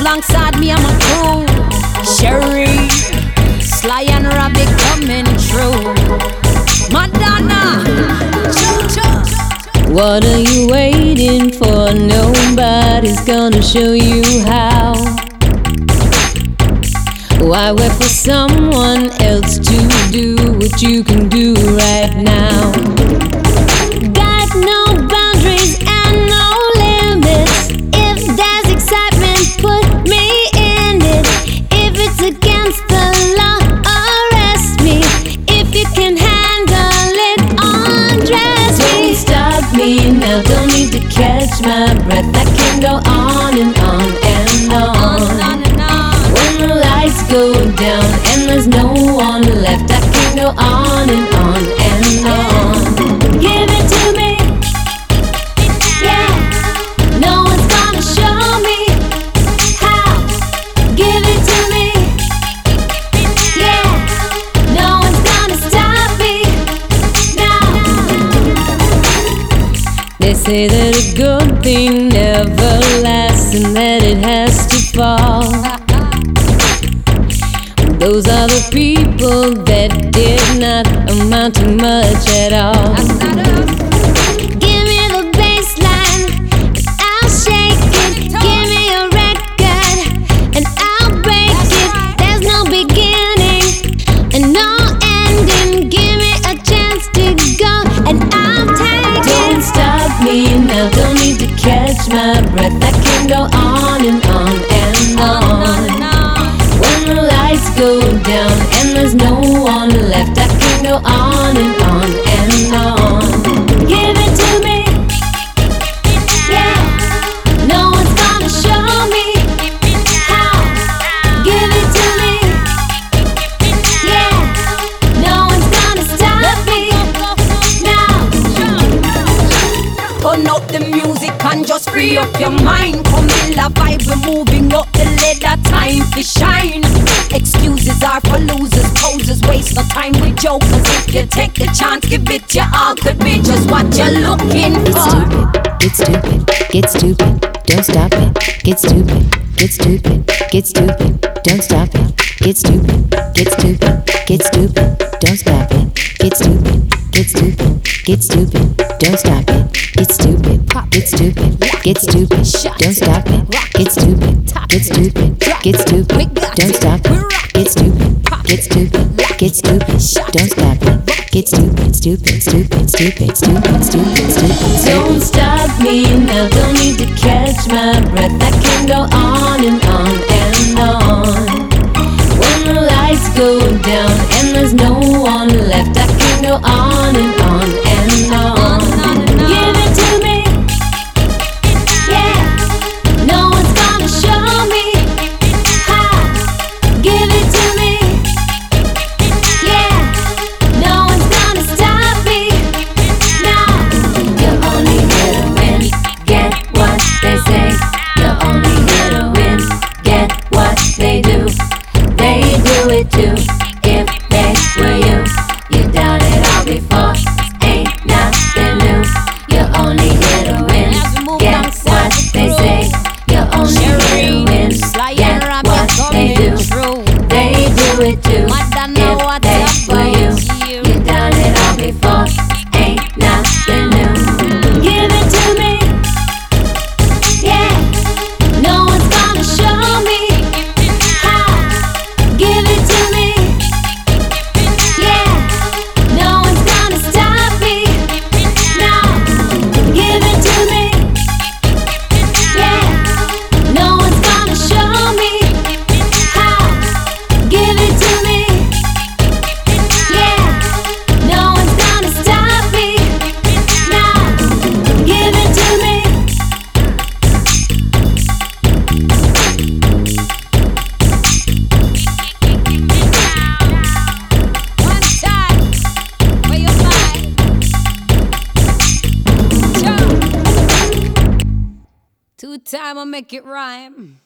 alongside me, I'm a crew. Sherry, Sly and Robbie coming true. Madonna, What are you waiting for? Nobody's gonna show you how. Why wait for someone else to do what you can do breath. I can go on and on and on. When the lights go down say that a good thing never lasts and that it has to fall. Those are the people that did not amount to much at all. Breath. I can go on and on and on. When the lights go down and there's no one left, I can go on and on. Turn up the music and just free up your mind. Come in la vibe, we're moving up the ladder. Time to shine. Excuses are for losers, posers. Waste no time with jokers. If you take the chance, give it your all. Could be just what you're looking Get for. stupid, get stupid, get stupid, don't stop it. Get stupid, get stupid, get stupid, don't stop it. Get stupid, get stupid, get stupid, don't stop it. Get stupid, get stupid, get stupid, don't stop it. Get stupid, get stupid, get stupid, don't stop it. Get stupid, get stupid, get stupid, don't stop it. Get stupid, get stupid, get stupid, don't stop it. Get stupid, stupid, stupid, stupid, stupid, stupid, stupid. Don't stop me. Now, don't need to catch my breath. I can go on do time I'll make it rhyme.